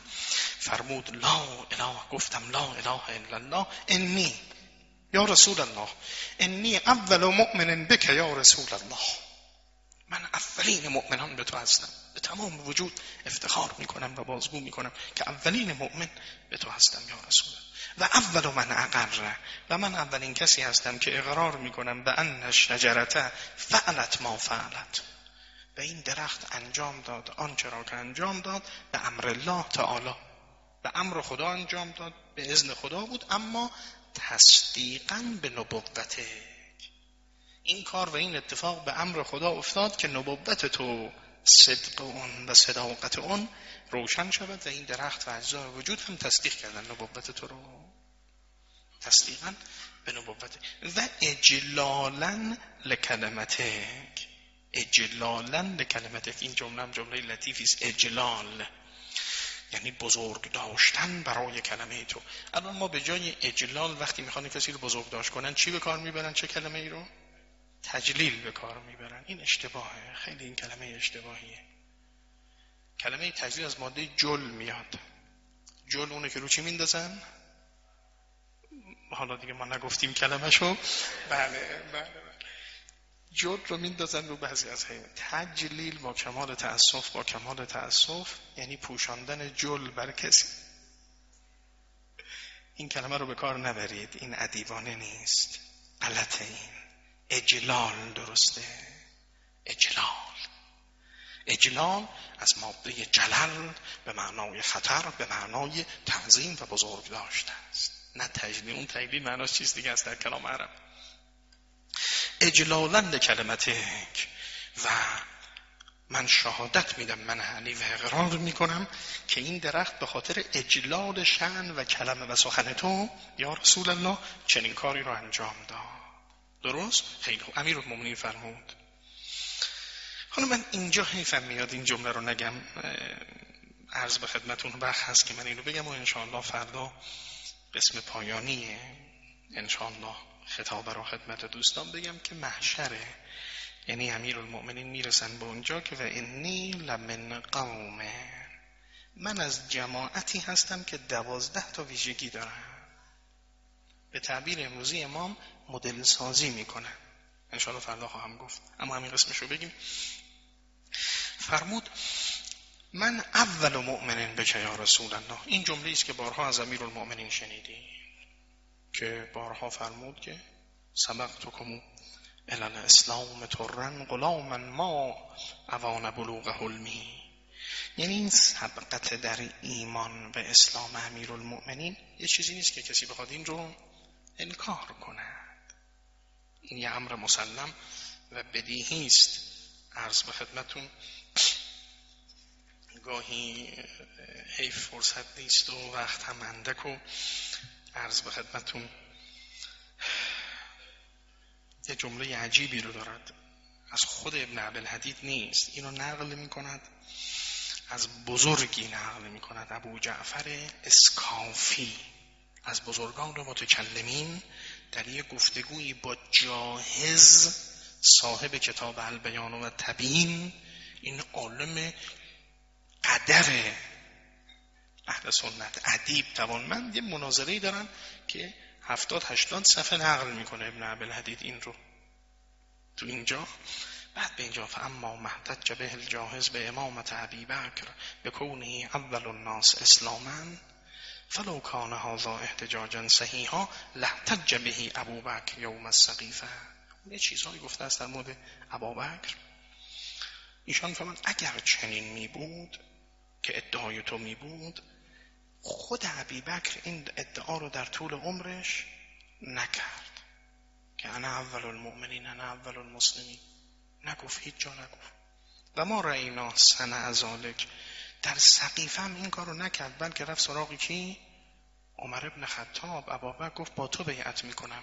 Speaker 1: فرمود لا اله گفتم لا اله الا الله انی یا رسول الله انی اول مؤمن بک یا رسول الله. من اولین مؤمنان به تو هستم. به تمام وجود افتخار می‌کنم و بازگو می‌کنم که اولین مؤمن به تو هستم یا رسول و اول من اقره و من اولین کسی هستم که اقرار می‌کنم. به ان شجرته فعلت ما فعلت. و این درخت انجام داد آنچه را که انجام داد به امر الله تعالی. به امر خدا انجام داد به اذن خدا بود اما تصدیقا به نبوته این کار و این اتفاق به امر خدا افتاد که نبوت تو صدق اون و صداقت اون روشن شود و این درخت و اجزای وجود هم تصدیق کردن نبوت تو رو. تصدیقا به نبوت. و اجلالا لکلمتک. اجلالا لکلمتک. این جمله هم جمله لطیفی است. اجلال. یعنی بزرگ داشتن برای کلمه تو. الان ما به جای اجلال وقتی می‌خوان کسی رو بزرگ داشت کنن چی به کار می‌برن؟ چه کلمه ای رو؟ تجلیل به کار می‌برن. این اشتباهه. خیلی این کلمه اشتباهیه. کلمه تجلیل از ماده جل میاد. جل اونه که رو چی میندازن؟ حالا دیگه ما نگفتیم کلمه شو بله بله. جل رو میندازن رو بعضی از حیوان تجلیل با کمال تأسف با کمال تأسف یعنی پوشاندن جل بر کسی. این کلمه رو به کار نبرید. این ادیبانه نیست. غلطه این. اجلال درسته. اجلال. اجلال از ماده جلل به معنای خطر به معنای تنظیم و بزرگ داشته است. نه تجلیل اون تجلیل معناش چیز دیگه است در کلام عرب. اجلالند کلمتک. و من شهادت میدم من علی و اقرار می‌کنم که این درخت به خاطر اجلال شن و کلمه و سخن تو یا رسول الله چنین کاری رو انجام داد. درست؟ خیلی خوب. امیر المومنین فرمود. حالا من اینجا حیفم میاد این جمله رو نگم. عرض به خدمتون وقت هست که من اینو بگم و انشاءالله فردا قسم پایانی انشاءالله خطاب را خدمت دوستان بگم که محشره. یعنی امیر المؤمنین می‌رسن به اونجا که و انی لمن قوم من از جماعتی هستم که دوازده تا ویژگی دارم. به تعبیر امروزی امام مدل سازی می‌کنن انشاءالله فردا خواهم گفت. اما همین قسمش رو بگیم. فرمود من اول مؤمنین بک یا رسول الله. این جمله است که بارها از امیر المؤمنین شنیدی که بارها فرمود که سبقتکم الال اسلام ترن غلاما ما اوان بلوغ حلمی یعنی این سبقت در ایمان به اسلام امیر المؤمنین یه چیزی نیست که کسی بخواد این رو انکار کند این یه امر مسلم و بدیهی است. عرض به خدمتون. گاهی حیف فرصت نیست و وقت هم اندک و عرض به خدمتون. یه جمله عجیبی رو دارد. از خود ابن عبدالحدید نیست. اینو نقل می کند از بزرگی نقل می کند ابو جعفر اسکافی. از بزرگان متکلمین در یه گفتگویی با جاهز صاحب کتاب البیان و تبین این عالم قدر اهل سنت ادیب توانمند یه مناظره دارن که هفتاد هشتاد صفحه نقل می‌کنه ابن عبل حدید این رو. تو اینجا؟ بعد به اینجا فاما محتج به الجاهز به امامت عبی بکر به کونی اول الناس اسلاما فلو کان هذا احتجاجا صحیحا لحتج بهی ابو بکر یوم السقیفه یه چیزهایی گفته است در مورد ابا بکر ایشان فرمان اگر چنین می بود که ادعای تو می بود خود عبی بکر این ادعا رو در طول عمرش نکرد. که انا اول المؤمنین انا اول المسلمین. نگفت هیچ جا نگفت. و ما رأینا سن ازالک در سقیفه هم این کار رو نکرد بلکه رفت سراغی کی؟ عمر ابن خطاب ابابک گفت با تو بیعت می‌کنم.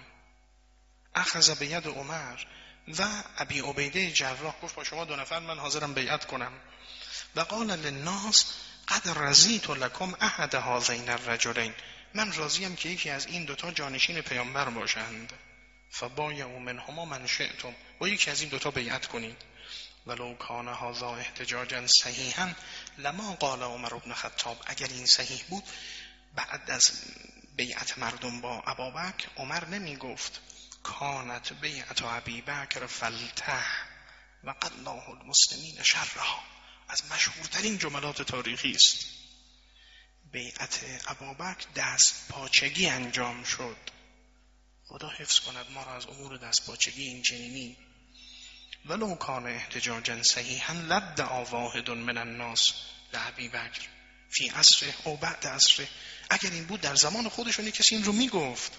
Speaker 1: اخذ به ید عمر و ابی عبیده جراح گفت با شما دو نفر من حاضرم بیعت کنم. و قال للناس قد رزیت لکم احد هذین الرجلین. من راضیم که یکی از این دوتا جانشین پیامبر باشند. فبایعوا منهما من شئتم. با یکی از این دوتا بیعت کنید. ولو کان هذا احتجاجا صحیحا لما قال عمر بن خطاب. اگر این صحیح بود بعد از بیعت مردم با ابابک عمر نمی گفت کانت بیعت ابی بکر فلته و قد الله المسلمین شرها. از مشهورترین جملات تاریخی است. بیعت ابابک دست پاچگی انجام شد. خدا حفظ کند ما را از امور دست پاچگی این چنینی. ولو کان احتجاجا صحیحا لد واحد من الناس لعبی بکر فی عصره او بعد عصره. اگر این بود در زمان خودشون کسی این رو می‌گفت.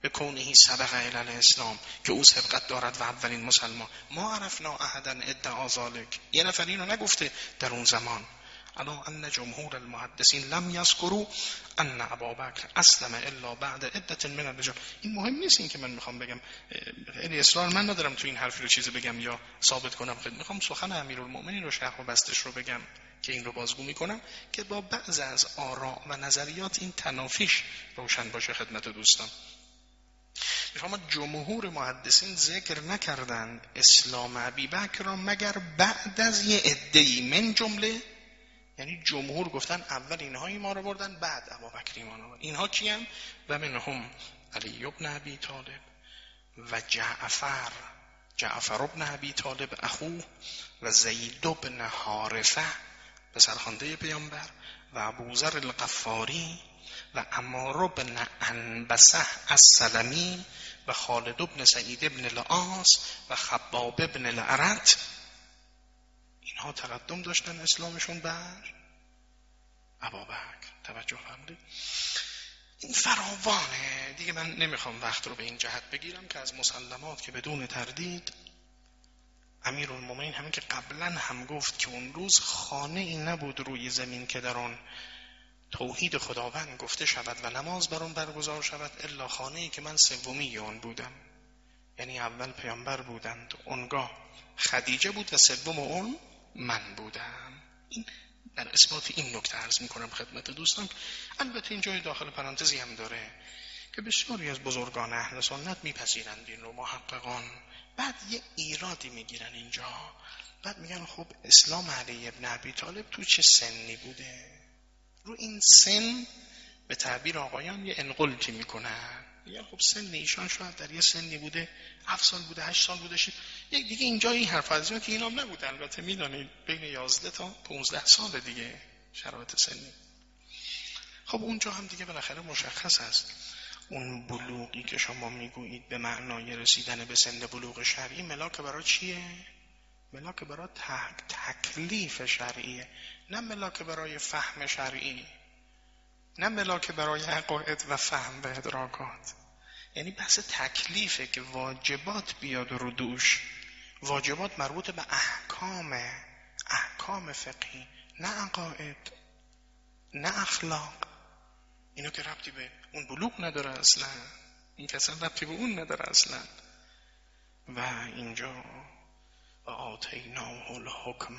Speaker 1: به کونهی سبق علل اسلام که او سبقت دارد و اولین مسلمان. ما عرفنا احدا ادعا ذالک یه نفر اینو نگفته در اون زمان. الا ان جمهور المحدثین لم یذکروا ان ابابکر اسلم الا بعد عدت من الرجال. این مهم نیست این که من می‌خوام بگم. خیلی اصرار من ندارم تو این حرفی رو چیزی بگم یا ثابت کنم. خیلی می‌خوام سخن امیرالمومنین رو شرح و بستش رو بگم. که این رو بازگو می‌کنم که با بعض از آراء و نظریات این تنافیش روشن باشه خدمت دوستان. می‌فهمد جمهور محدثین ذکر نکردند اسلام عبی را مگر بعد از یه ادهی من جمله یعنی جمهور گفتن اول اینها ایمان رو بردن بعد ابا بکر رو اینها کیم؟ و منهم علی ابن ابی طالب و جعفر جعفر ابن ابی طالب اخو و زید ابن حارفه پسرخوانده پیامبر و ابوذر القفاری و امار بن انبسه السلمی و خالد بن سعید بن لعاس و خباب بن العرت اینها تقدم داشتن اسلامشون بر. ابابک توجه فرمودید. این فراوانه. دیگه من نمی‌خوام وقت رو به این جهت بگیرم که از مسلمات که بدون تردید امیر المومین همین که قبلا هم گفت که اون روز خانه ای نبود روی زمین که در آن توحید خداوند گفته شود و نماز بر اون برگزار شود الا خانه ای که من سومی آن بودم. یعنی اول پیامبر بودند اونگاه خدیجه بود و سوم اون من بودم. این در اثبات این نکته عرض می‌کنم خدمت دوستان. البته این جای داخل پرانتزی هم داره که بسیاری از بزرگان اهل سنت میپذیرند این رو محققان. بعد یه ایرادی می‌گیرن اینجا. بعد میگن خب اسلام علی ابن ابی طالب تو چه سنی بوده؟ رو این سن به تعبیر آقایان یه انقلتی می‌کنن. میگن خب سن ایشان شاید در یه سنی بوده هفت سال بوده هشت سال بوده شد یک دیگه اینجا این حرف از که اینام نبوده. البته می‌دانید بین یازده تا پونزده سال دیگه شرایط سنی. خب اونجا هم دیگه بالاخره مشخص است اون بلوغی که شما می‌گویید به معنای رسیدن به سن بلوغ شرعی ملاک برای چیه؟ ملاک برای تکلیف شرعیه نه ملاک برای فهم شرعی نه ملاک برای عقاید و فهم به ادراکات. یعنی بحث تکلیفه که واجبات بیاد رو دوش. واجبات مربوط به احکام احکام فقهی نه عقاید نه اخلاق. اینو که ربطی به اون بلوغ نداره اصلا. این کسا ربطی به اون نداره اصلا. و اینجا و آتیناه الحکم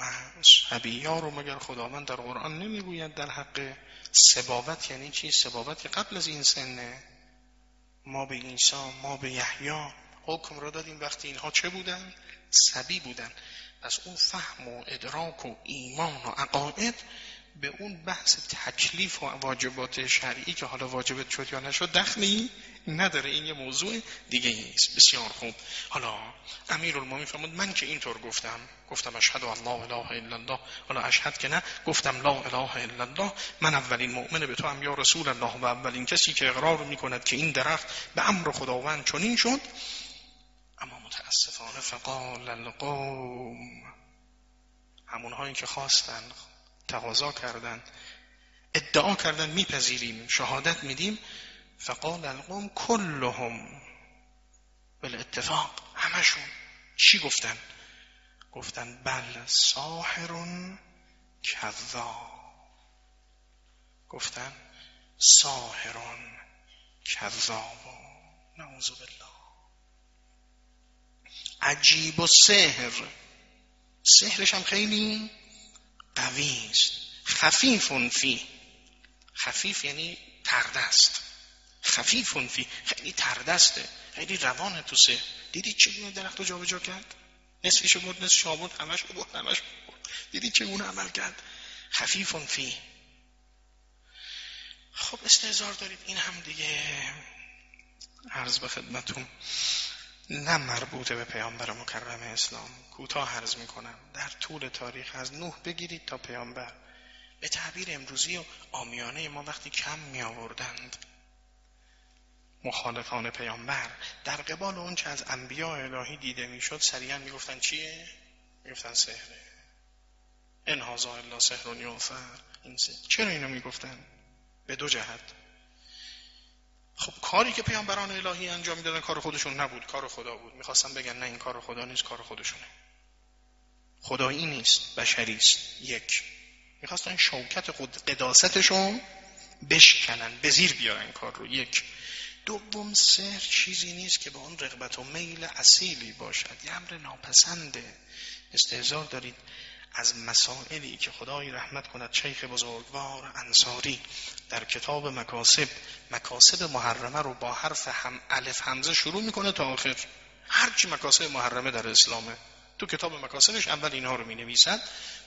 Speaker 1: ها رو مگر خداوند در قرآن نمی‌گوید در حق سبابت یعنی چی؟ سبابت که قبل از این سنه. ما به عیسی ما به یحیی حکم را دادیم. وقتی اینها چه بودن؟ سبی بودن. پس اون فهم و ادراک و ایمان و عقاید به اون بحث تکلیف و واجبات شرعی که حالا واجبت شد یا نشد دخلی نداره. این یه موضوع دیگه است بسیار خوب. حالا امیر المومین فرمود من که اینطور گفتم گفتم اشهد الله اله الا الله. حالا اشهد که نه گفتم لا اله الا الله. من اولین مؤمن به تو هم یا رسول الله و اولین کسی که اقرار می‌کند که این درخت به امر خداوند چنین شد. اما متاسفانه فقال القوم همونهایی که خواستن تقاضا کردند. ادعا کردن میپذیریم شهادت میدیم. فقال القوم کلهم بالاتفاق همشون چی گفتن؟ گفتن بل ساحرون کذاب. گفتن ساحرون کذاب. نعوذ بالله. عجیب و سحر. سحرش هم خیلی قوی است خفیف فی. خفیف یعنی تردست. خفیف فی. خیلی تردسته. خیلی روانه تو سه دیدی چگونه درخت رو جابجا کرد؟ نصفش برد نصفش آورد همش برد همش برد. دیدی چگونه عمل کرد؟ خفیف فی. خب استهزار دارید. این هم دیگه. عرض به خدمتون نه مربوطه به پیامبر مکرم اسلام. کوتاه عرض می‌کنم. در طول تاریخ از نوح بگیرید تا پیامبر. به تعبیر امروزی و آمیانه ما وقتی کم می آوردند مخالفان پیامبر در قبال اون چه از انبیاء الهی دیده می‌شد سریعا می‌گفتن چیه؟ می‌گفتن سحره ان الا سحر یوفر. این چرا اینو می‌گفتن به دو جهت. خب کاری که پیامبران الهی انجام می‌دادن کار خودشون نبود کار خدا بود. می‌خواستم بگن نه این کار خدا نیست کار خودشونه. خدایی نیست بشری است. یک. می‌خواستن شوکت قداستشون بشکنن به زیر بیارن کار رو. یک. دوم سر چیزی نیست که به اون رغبت و میل اصیلی باشد. یه امر ناپسنده. استهزار دارید. از مسائلی که خدای رحمت کند شیخ بزرگوار انصاری در کتاب مکاسب مکاسب محرمه رو با حرف هم الف همزه شروع می‌کنه تا آخر. هرچی مکاسب محرمه در اسلامه تو کتاب مکاسبش اول اینها رو می نویسد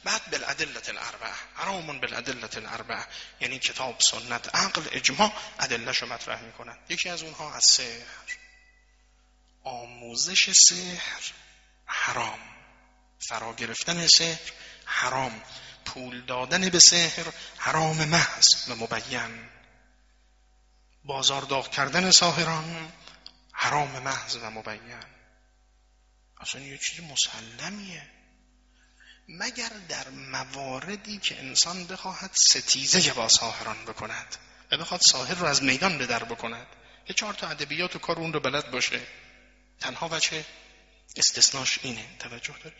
Speaker 1: بعد بالعدلت الاربعه حرام بالعدلت الاربعه یعنی کتاب سنت عقل اجماع ادلش رو مطرح می کنند یکی از اونها از سحر. آموزش سحر حرام. فرا گرفتن سحر حرام پول دادن به سحر حرام محض و مبین. بازارداغ کردن ساهران حرام محض و مبین. اصلا یه چیز مسلمیه. مگر در مواردی که انسان بخواهد ستیزه با ساهران بکند و بخواد ساهر رو از میدان به در بکند یه چهار تا ادبیات و کار اون رو بلد باشه. تنها وچه استثناش اینه. توجه داره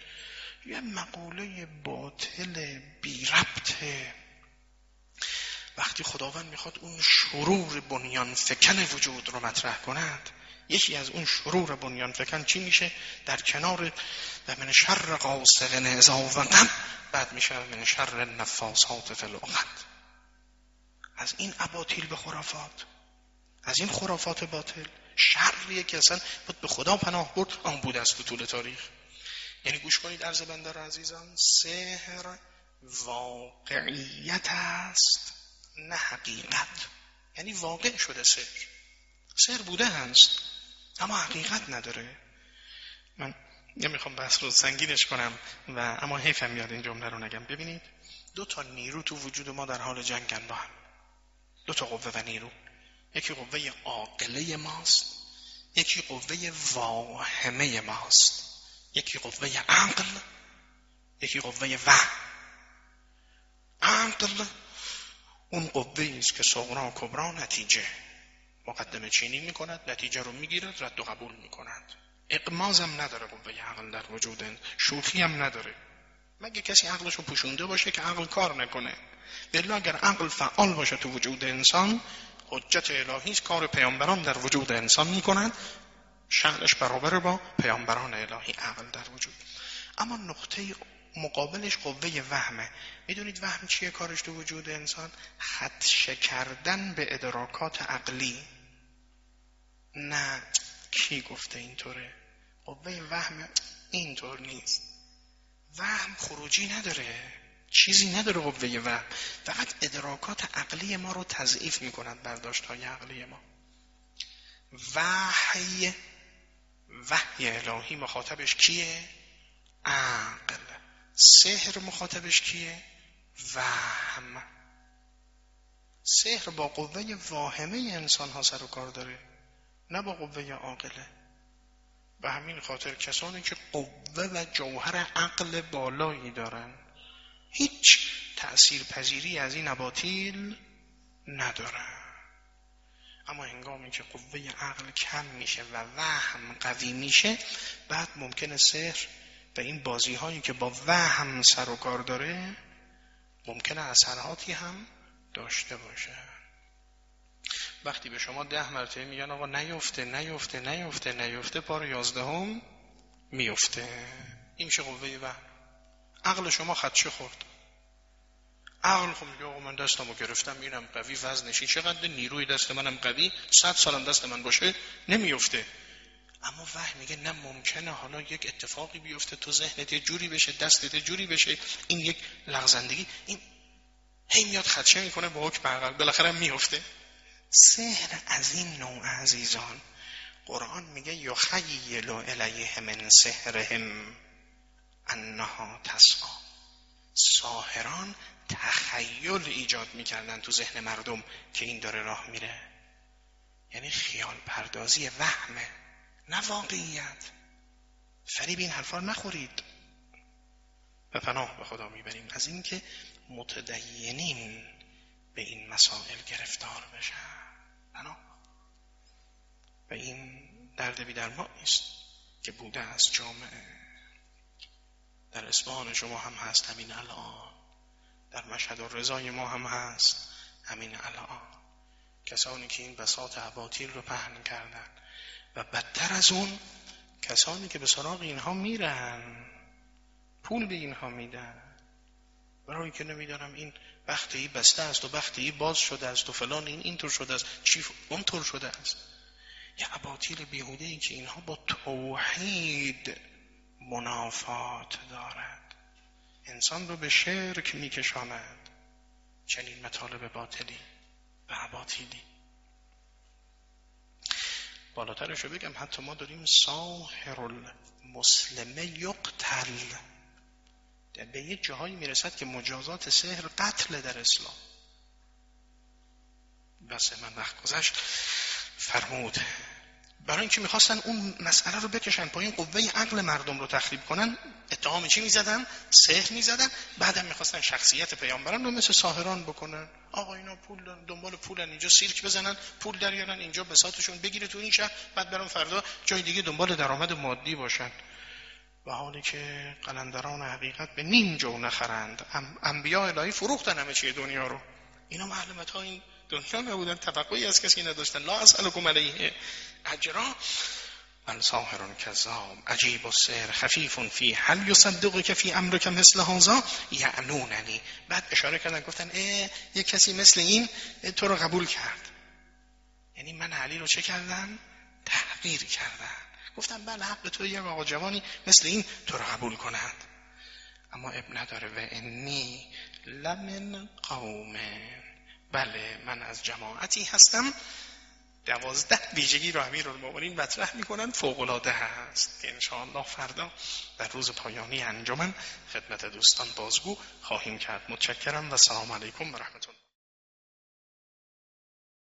Speaker 1: یه مقوله باطل بی ربطه. وقتی خداوند می‌خواد اون شرور بنیان فکن وجود رو مطرح کند یکی از اون شرور بنیان فکن چی میشه؟ در کنار و من شر قاسق نعزا و غم بعد میشه من شر نفاسات فی از این اباطیل به خرافات. از این خرافات باطل شریه که اصلا بود به خدا پناه برد آن بود تو طول تاریخ. یعنی گوش کنید عرض بنده عزیزان سحر واقعیت است نه حقیقت. یعنی واقع شده سحر. سحر بوده هست اما حقیقت نداره. من نمی‌خوام بحث رو سنگینش کنم و اما حیفم میاد این جمله رو نگم. ببینید دو تا نیرو تو وجود ما در حال جنگن با هم. دو تا قوه و نیرو. یکی قوه عاقله ماست یکی قوه واهمه ماست. یکی قوه عقل یکی قوه وهم عقل اون قوه است که صغرا کبرا نتیجه. مقدمه چینی می‌کند نتیجه رو می‌گیرد رد و قبول می‌کند. اقمازم نداره قوه عقل در وجود شوخی هم نداره. مگه کسی عقلش رو پوشونده باشه که عقل کار نکنه؟ بلا اگر عقل فعال باشه تو وجود انسان حجت الهی کار پیامبران در وجود انسان می‌کنند شأنش برابر با پیامبران الهی عقل در وجود. اما نقطه مقابلش قوه وهمه. می‌دونید وهم چیه کارش تو وجود انسان؟ خدشه کردن به ادراکات عقلی. نه کی گفته اینطوره؟ قوه وهم اینطور نیست. وهم خروجی نداره. چیزی نداره قوه وهم. فقط ادراکات عقلی ما رو تضعیف می‌کند برداشت های عقلی ما. وحی وحی الهی مخاطبش کیه؟ عقل. سحر مخاطبش کیه؟ وهم. سحر با قوه واهمه انسان ها سر و کار داره نه با قوه عاقله به همین خاطر کسانی که قوه و جوهر عقل بالایی دارن هیچ تأثیر پذیری از این اباطیل ندارن. اما هنگامی که قوه عقل کم میشه و وهم قوی میشه بعد ممکنه سحر و این بازی هایی که با وهم سر و کار داره ممکنه اثراتی هم داشته باشه. وقتی به شما ده مرتبه میگن آقا نیفته نیفته نیفته نیفته بار یازدهم میفته. این میشه قوه و عقل شما خدشه خورد. عقل خب میگه آقا من دستمو گرفتم میرم قوی وزنشی چقدر؟ نیروی دست منم قوی صد سالم دست من باشه نمیفته. اما وحی میگه نه ممکنه حالا یک اتفاقی بیفته تو ذهنت یه جوری بشه دستت جوری بشه این یک لغزندگی این هی میاد خدشه می‌کنه با حکم عقل بالاخره میفته. سحر از این نوع عزیزان قرآن میگه یخیلو الیه من سحرهم انها تسعا ساهران تخیل ایجاد می‌کردن تو ذهن مردم که این داره راه میره. یعنی خیال پردازی وهمه نه واقعیت. فریب این حرفا نخورید. و پناه به خدا می‌بریم. از اینکه متدینین به این مسائل گرفتار بشن. پناه. و این درد بی ما نیست که بوده از جامعه. در اسمان شما هم هست همین الان. در مشهد و رضای ما هم هست. همین الان. کسانی که این بساط عباطیل رو پهن کردن. و بدتر از اون کسانی که به سراغ اینها میرن. پول به اینها میدن. برای که نمی‌دانم این بختی بسته است و بختی باز شده است و فلان این اینطور شده است. چی اونطور شده است. یه عباطیل بیهوده ای که اینها با توحید منافات دارد انسان رو به شرک میکشاند. چنین مطالب باطلی و عباطیلی بالاترشو بگم حتی ما داریم ساهر المسلمه یقتل. به یه جاهایی می‌رسد که مجازات سحر قتل در اسلام. بس من وقت گذشت. فرمود برای اینکه می‌خواستن اون مسئله رو بکشن پایین قوه عقل مردم رو تخریب کنن اتهام چی می‌زدن؟ سحر می‌زدن. بعدم می‌خواستن شخصیت پیامبران رو مثل ساهران بکنن. آقا اینا پول دنبال پولن اینجا سیرک بزنن پول دریارن اینجا بساتشون بگیره تو این شهر بعد برام فردا جای دیگه دنبال درآمد مادی باشن. و حالی که قلندران حقیقت به نیم جو نخرند. انبیاء الهی فروختن همه چیه دنیا رو. اینا معلومت ها این دنیا نبودن توقعی از کسی نداشتن. لا اسألکم علیه. اجرا. من ساهر کذاب عجیب و سر خفیف فی. هل یصدق که فی امرک مثل هازا یعنوننی. بعد اشاره کردن گفتن اه یک کسی مثل این تو رو قبول کرد. یعنی من علی رو چه کردن تحقیر کردن گفتم بله حق تو یک آقا جوانی مثل این تو رو قبول کند. اما اب نداره. و انی لمن قوم بله من از جماعتی هستم. دوازده ویژگی رو امیر المؤمنین مطرح می‌کنن. فوقلاده هست. که انشاءالله فردا در روز پایانی انجمن خدمت دوستان بازگو خواهیم کرد. متشکرم و سلام علیکم و رحمت